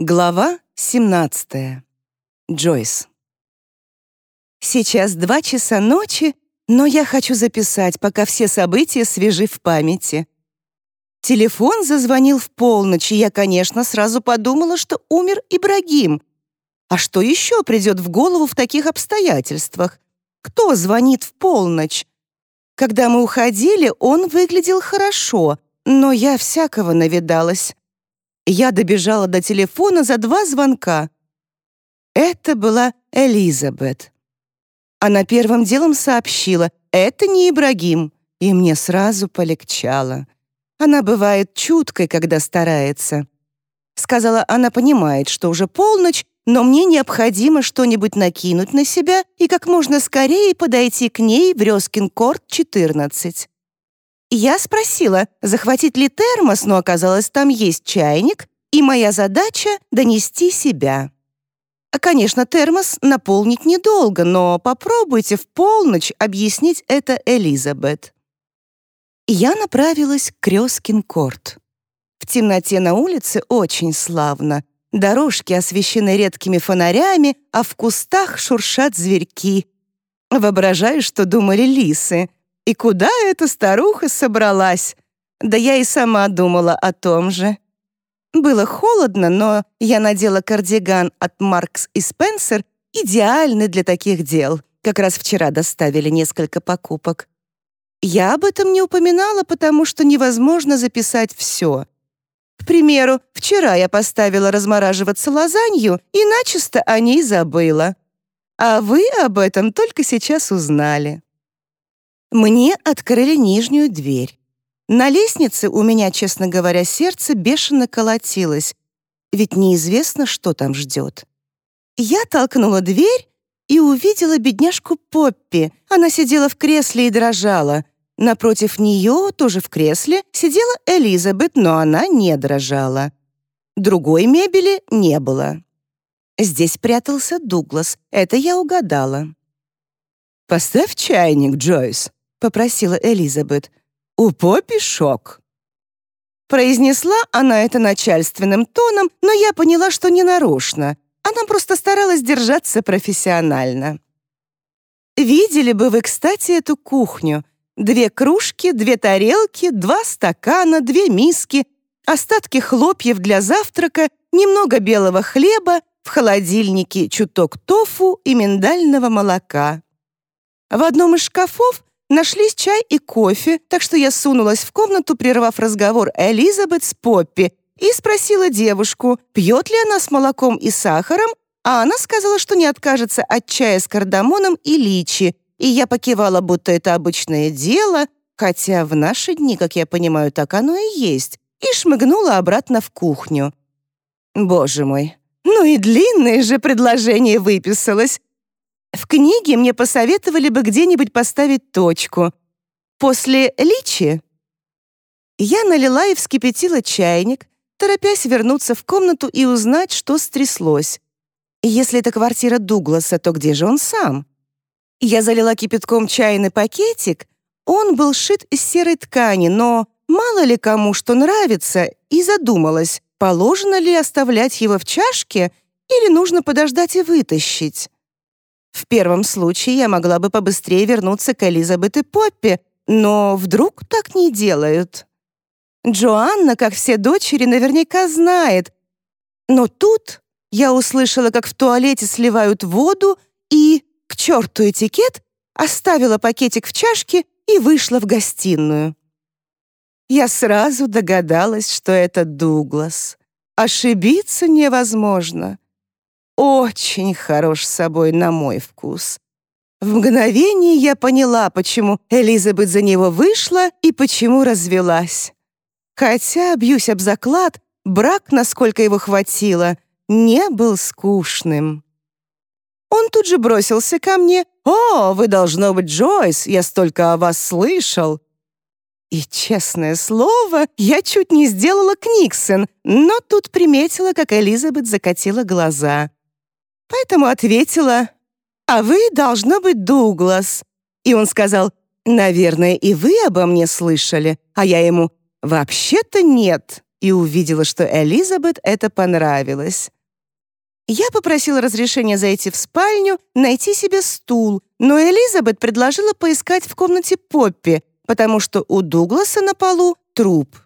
Глава 17. Джойс. Сейчас два часа ночи, но я хочу записать, пока все события свежи в памяти. Телефон зазвонил в полночь, и я, конечно, сразу подумала, что умер Ибрагим. А что еще придет в голову в таких обстоятельствах? Кто звонит в полночь? Когда мы уходили, он выглядел хорошо, но я всякого навидалась. Я добежала до телефона за два звонка. Это была Элизабет. Она первым делом сообщила, это не Ибрагим, и мне сразу полегчало. Она бывает чуткой, когда старается. Сказала, она понимает, что уже полночь, но мне необходимо что-нибудь накинуть на себя и как можно скорее подойти к ней в Рёскин-Корт, 14. Я спросила, захватить ли термос, но оказалось, там есть чайник, и моя задача — донести себя. А, конечно, термос наполнить недолго, но попробуйте в полночь объяснить это Элизабет. Я направилась к Крёскин-Корт. В темноте на улице очень славно. Дорожки освещены редкими фонарями, а в кустах шуршат зверьки. Воображаю, что думали лисы — и куда эта старуха собралась? Да я и сама думала о том же. Было холодно, но я надела кардиган от Маркс и Спенсер, идеальный для таких дел. Как раз вчера доставили несколько покупок. Я об этом не упоминала, потому что невозможно записать все. К примеру, вчера я поставила размораживаться лазанью и начисто о ней забыла. А вы об этом только сейчас узнали. Мне открыли нижнюю дверь. На лестнице у меня, честно говоря, сердце бешено колотилось, ведь неизвестно, что там ждет. Я толкнула дверь и увидела бедняжку Поппи. Она сидела в кресле и дрожала. Напротив нее, тоже в кресле, сидела Элизабет, но она не дрожала. Другой мебели не было. Здесь прятался Дуглас, это я угадала. «Поставь чайник, Джойс», — попросила Элизабет. «У Поппи шок». Произнесла она это начальственным тоном, но я поняла, что не нарочно. Она просто старалась держаться профессионально. Видели бы вы, кстати, эту кухню. Две кружки, две тарелки, два стакана, две миски, остатки хлопьев для завтрака, немного белого хлеба, в холодильнике чуток тофу и миндального молока. В одном из шкафов Нашлись чай и кофе, так что я сунулась в комнату, прервав разговор Элизабет с Поппи, и спросила девушку, пьет ли она с молоком и сахаром, а она сказала, что не откажется от чая с кардамоном и личи, и я покивала, будто это обычное дело, хотя в наши дни, как я понимаю, так оно и есть, и шмыгнула обратно в кухню. Боже мой, ну и длинное же предложение выписалось. В книге мне посоветовали бы где-нибудь поставить точку. После личи я налила и вскипятила чайник, торопясь вернуться в комнату и узнать, что стряслось. Если это квартира Дугласа, то где же он сам? Я залила кипятком чайный пакетик. Он был шит из серой ткани, но мало ли кому что нравится, и задумалась, положено ли оставлять его в чашке или нужно подождать и вытащить. В первом случае я могла бы побыстрее вернуться к Элизабет и Поппи, но вдруг так не делают. Джоанна, как все дочери, наверняка знает. Но тут я услышала, как в туалете сливают воду и, к черту этикет, оставила пакетик в чашке и вышла в гостиную. Я сразу догадалась, что это Дуглас. Ошибиться невозможно очень хорош собой на мой вкус. В мгновение я поняла, почему Элизабет за него вышла и почему развелась. Хотя, бьюсь об заклад, брак, насколько его хватило, не был скучным. Он тут же бросился ко мне. «О, вы, должно быть, Джойс, я столько о вас слышал!» И, честное слово, я чуть не сделала Книксон, но тут приметила, как Элизабет закатила глаза. Поэтому ответила, «А вы, должно быть, Дуглас». И он сказал, «Наверное, и вы обо мне слышали». А я ему, «Вообще-то нет. и увидела, что Элизабет это понравилось. Я попросила разрешения зайти в спальню, найти себе стул, но Элизабет предложила поискать в комнате Поппи, потому что у Дугласа на полу труп.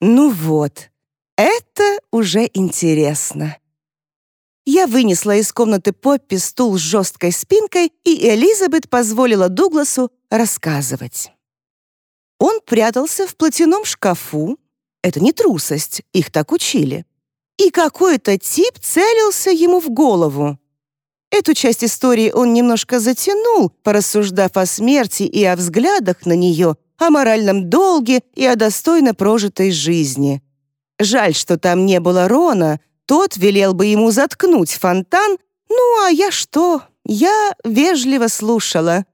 Ну вот, это уже интересно. Я вынесла из комнаты Поппи стул с жесткой спинкой, и Элизабет позволила Дугласу рассказывать. Он прятался в платяном шкафу. Это не трусость, их так учили. И какой-то тип целился ему в голову. Эту часть истории он немножко затянул, порассуждав о смерти и о взглядах на нее, о моральном долге и о достойно прожитой жизни. Жаль, что там не было Рона, тот велел бы ему заткнуть фонтан, ну а я что? Я вежливо слушала.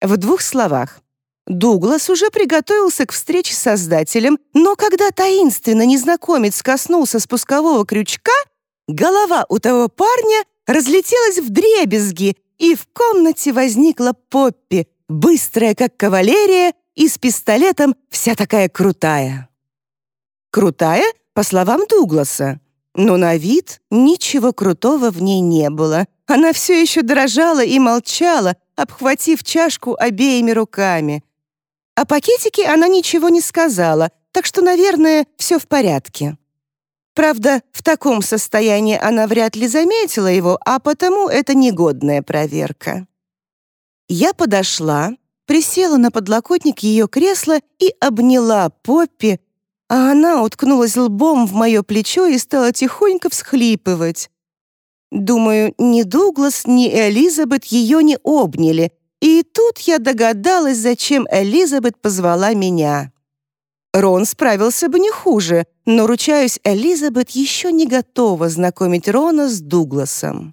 В двух словах. Дуглас уже приготовился к встрече с Создателем, но когда таинственно незнакомец коснулся спускового крючка, голова у того парня разлетелась в дребезги, и в комнате возникла Поппи, быстрая, как кавалерия, и с пистолетом вся такая крутая. Крутая, по словам Дугласа. Но на вид ничего крутого в ней не было. Она все еще дрожала и молчала, обхватив чашку обеими руками. О пакетике она ничего не сказала, так что, наверное, все в порядке. Правда, в таком состоянии она вряд ли заметила его, а потому это негодная проверка. Я подошла, присела на подлокотник ее кресла и обняла Поппи, а она уткнулась лбом в мое плечо и стала тихонько всхлипывать. Думаю, ни Дуглас, ни Элизабет ее не обняли, и тут я догадалась, зачем Элизабет позвала меня. Рон справился бы не хуже, но, ручаюсь, Элизабет еще не готова знакомить Рона с Дугласом.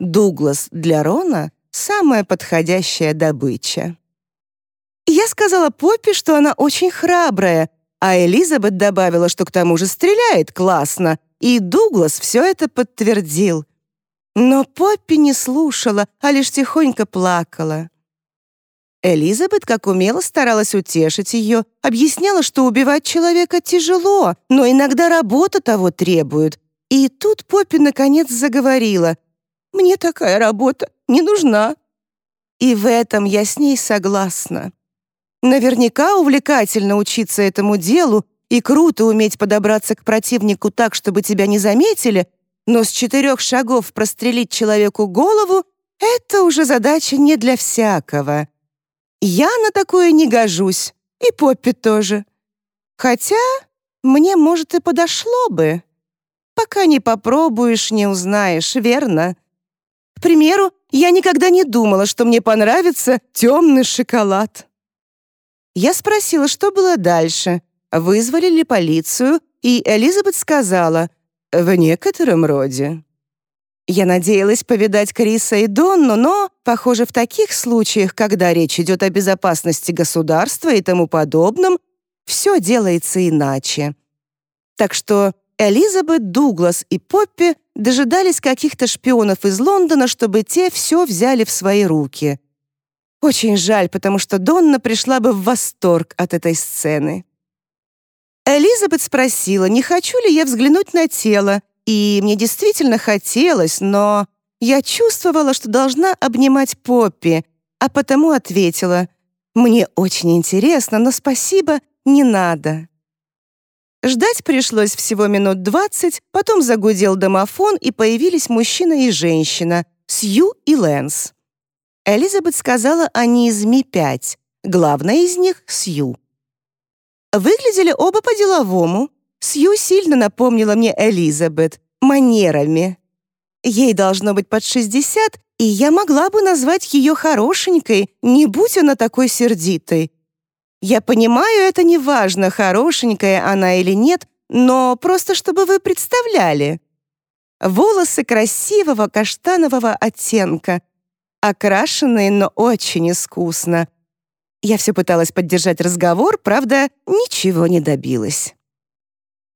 Дуглас для Рона — самая подходящая добыча. Я сказала Поппи, что она очень храбрая, а Элизабет добавила, что к тому же стреляет классно, и Дуглас все это подтвердил. Но Поппи не слушала, а лишь тихонько плакала. Элизабет, как умело, старалась утешить ее, объясняла, что убивать человека тяжело, но иногда работа того требует. И тут Поппи наконец заговорила. «Мне такая работа не нужна». И в этом я с ней согласна. Наверняка увлекательно учиться этому делу и круто уметь подобраться к противнику так, чтобы тебя не заметили, но с четырех шагов прострелить человеку голову — это уже задача не для всякого. Я на такое не гожусь, и Поппи тоже. Хотя мне, может, и подошло бы. Пока не попробуешь, не узнаешь, верно? К примеру, я никогда не думала, что мне понравится темный шоколад. Я спросила, что было дальше, вызвали ли полицию, и Элизабет сказала «в некотором роде». Я надеялась повидать Криса и Донну, но, похоже, в таких случаях, когда речь идет о безопасности государства и тому подобном, все делается иначе. Так что Элизабет, Дуглас и Поппи дожидались каких-то шпионов из Лондона, чтобы те все взяли в свои руки. Очень жаль, потому что Донна пришла бы в восторг от этой сцены. Элизабет спросила, не хочу ли я взглянуть на тело, и мне действительно хотелось, но я чувствовала, что должна обнимать Поппи, а потому ответила, «Мне очень интересно, но спасибо, не надо». Ждать пришлось всего минут двадцать, потом загудел домофон, и появились мужчина и женщина, Сью и Лэнс. Элизабет сказала они из Ми-5. Главная из них — Сью. Выглядели оба по-деловому. Сью сильно напомнила мне Элизабет манерами. Ей должно быть под 60, и я могла бы назвать ее хорошенькой, не будь она такой сердитой. Я понимаю, это не важно, хорошенькая она или нет, но просто чтобы вы представляли. Волосы красивого каштанового оттенка, окрашенные, но очень искусно. Я все пыталась поддержать разговор, правда, ничего не добилась.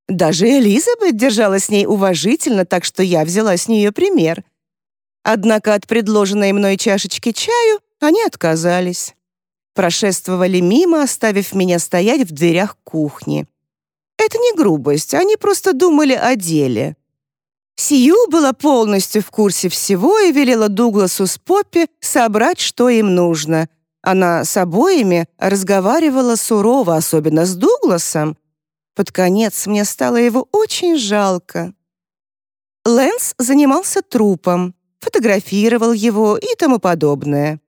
Даже Элизабет держала с ней уважительно, так что я взяла с нее пример. Однако от предложенной мной чашечки чаю они отказались. Прошествовали мимо, оставив меня стоять в дверях кухни. Это не грубость, они просто думали о деле. Сью была полностью в курсе всего и велела Дугласу с Поппи собрать, что им нужно. Она с обоими разговаривала сурово, особенно с Дугласом. Под конец мне стало его очень жалко. Лэнс занимался трупом, фотографировал его и тому подобное.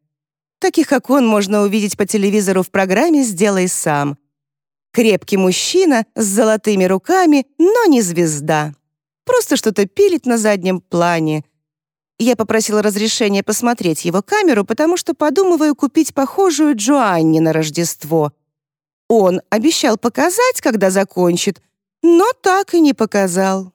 Таких, как он, можно увидеть по телевизору в программе «Сделай сам». Крепкий мужчина с золотыми руками, но не звезда. Просто что-то пилит на заднем плане. Я попросила разрешения посмотреть его камеру, потому что подумываю купить похожую Джоанне на Рождество. Он обещал показать, когда закончит, но так и не показал.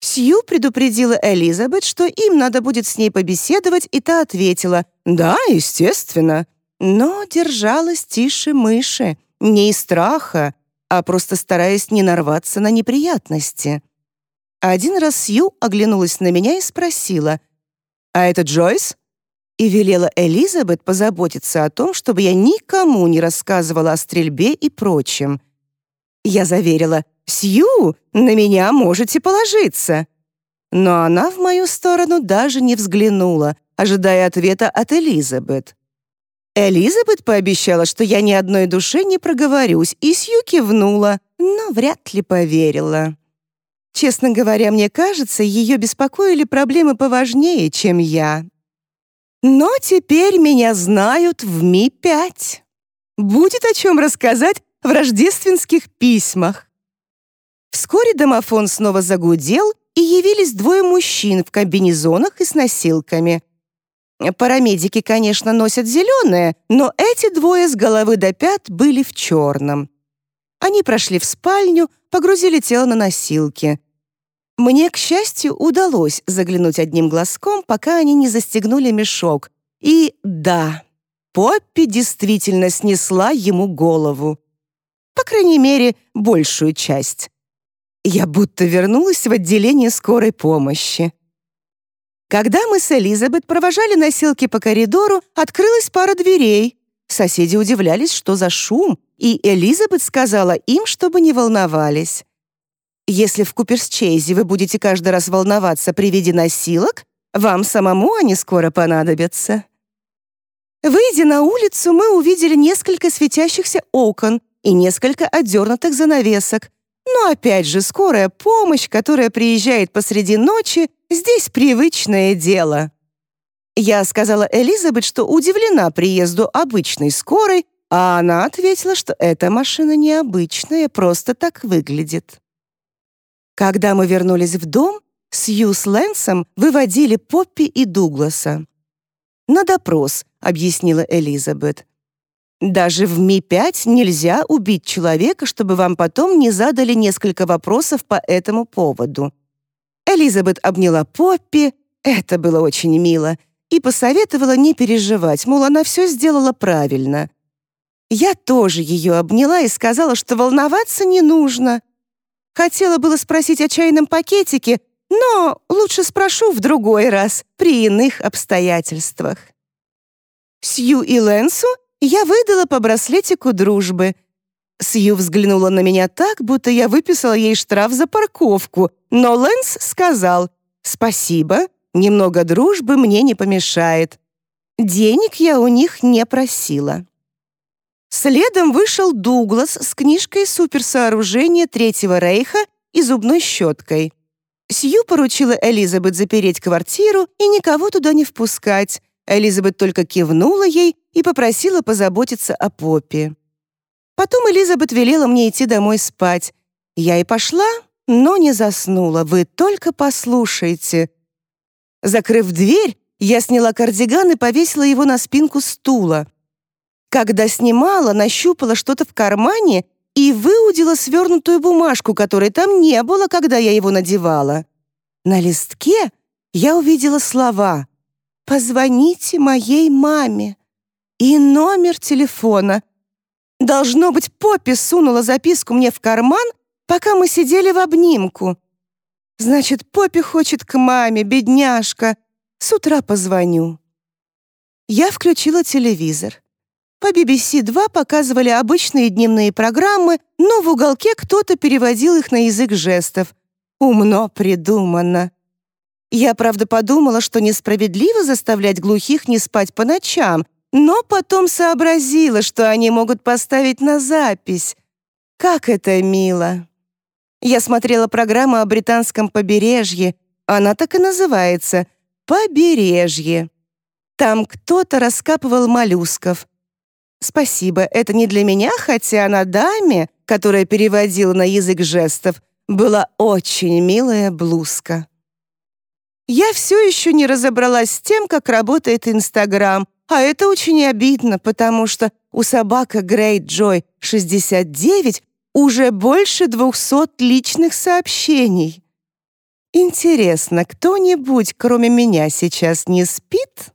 Сью предупредила Элизабет, что им надо будет с ней побеседовать, и та ответила «Да, естественно», но держалась тише мыши, не из страха, а просто стараясь не нарваться на неприятности. Один раз Сью оглянулась на меня и спросила «А это Джойс?» и велела Элизабет позаботиться о том, чтобы я никому не рассказывала о стрельбе и прочем. Я заверила «Сью, на меня можете положиться». Но она в мою сторону даже не взглянула, ожидая ответа от Элизабет. Элизабет пообещала, что я ни одной душе не проговорюсь, и Сью кивнула, но вряд ли поверила. Честно говоря, мне кажется, ее беспокоили проблемы поважнее, чем я. Но теперь меня знают в Ми-5. Будет о чем рассказать в рождественских письмах. Вскоре домофон снова загудел, и явились двое мужчин в комбинезонах и с носилками. Парамедики, конечно, носят зеленое, но эти двое с головы до пят были в черном. Они прошли в спальню, погрузили тело на носилки. Мне, к счастью, удалось заглянуть одним глазком, пока они не застегнули мешок. И да, Поппи действительно снесла ему голову. По крайней мере, большую часть. Я будто вернулась в отделение скорой помощи. Когда мы с Элизабет провожали носилки по коридору, открылась пара дверей. Соседи удивлялись, что за шум, и Элизабет сказала им, чтобы не волновались. Если в Куперсчейзе вы будете каждый раз волноваться при виде носилок, вам самому они скоро понадобятся. Выйдя на улицу, мы увидели несколько светящихся окон и несколько отдернутых занавесок, но опять же, скорая помощь, которая приезжает посреди ночи, здесь привычное дело. Я сказала Элизабет, что удивлена приезду обычной скорой, а она ответила, что эта машина необычная, просто так выглядит. Когда мы вернулись в дом, Сью с Лэнсом выводили Поппи и Дугласа. «На допрос», — объяснила Элизабет. Даже в Ми-5 нельзя убить человека, чтобы вам потом не задали несколько вопросов по этому поводу. Элизабет обняла Поппи, это было очень мило, и посоветовала не переживать, мол, она все сделала правильно. Я тоже ее обняла и сказала, что волноваться не нужно. Хотела было спросить о чайном пакетике, но лучше спрошу в другой раз, при иных обстоятельствах. Сью и Лэнсу я выдала по браслетику дружбы. Сью взглянула на меня так, будто я выписала ей штраф за парковку, но Лэнс сказал «Спасибо, немного дружбы мне не помешает». Денег я у них не просила. Следом вышел Дуглас с книжкой «Суперсооружение Третьего Рейха» и зубной щеткой. Сью поручила Элизабет запереть квартиру и никого туда не впускать. Элизабет только кивнула ей и попросила позаботиться о Поппи. Потом Элизабет велела мне идти домой спать. Я и пошла, но не заснула. Вы только послушайте. Закрыв дверь, я сняла кардиган и повесила его на спинку стула. Когда снимала, нащупала что-то в кармане и выудила свернутую бумажку, которой там не было, когда я его надевала. На листке я увидела слова «Позвоните моей маме» и номер телефона. Должно быть, Поппи сунула записку мне в карман, пока мы сидели в обнимку. Значит, Поппи хочет к маме, бедняжка. С утра позвоню. Я включила телевизор. По BBC 2 показывали обычные дневные программы, но в уголке кто-то переводил их на язык жестов. Умно придумано. Я, правда, подумала, что несправедливо заставлять глухих не спать по ночам, но потом сообразила, что они могут поставить на запись. Как это мило! Я смотрела программу о британском побережье. Она так и называется «Побережье». Там кто-то раскапывал моллюсков. Спасибо, это не для меня, хотя на даме, которая переводила на язык жестов, была очень милая блузка. Я все еще не разобралась с тем, как работает Инстаграм, а это очень обидно, потому что у собака Грейт Джой 69 уже больше 200 личных сообщений. Интересно, кто-нибудь, кроме меня, сейчас не спит?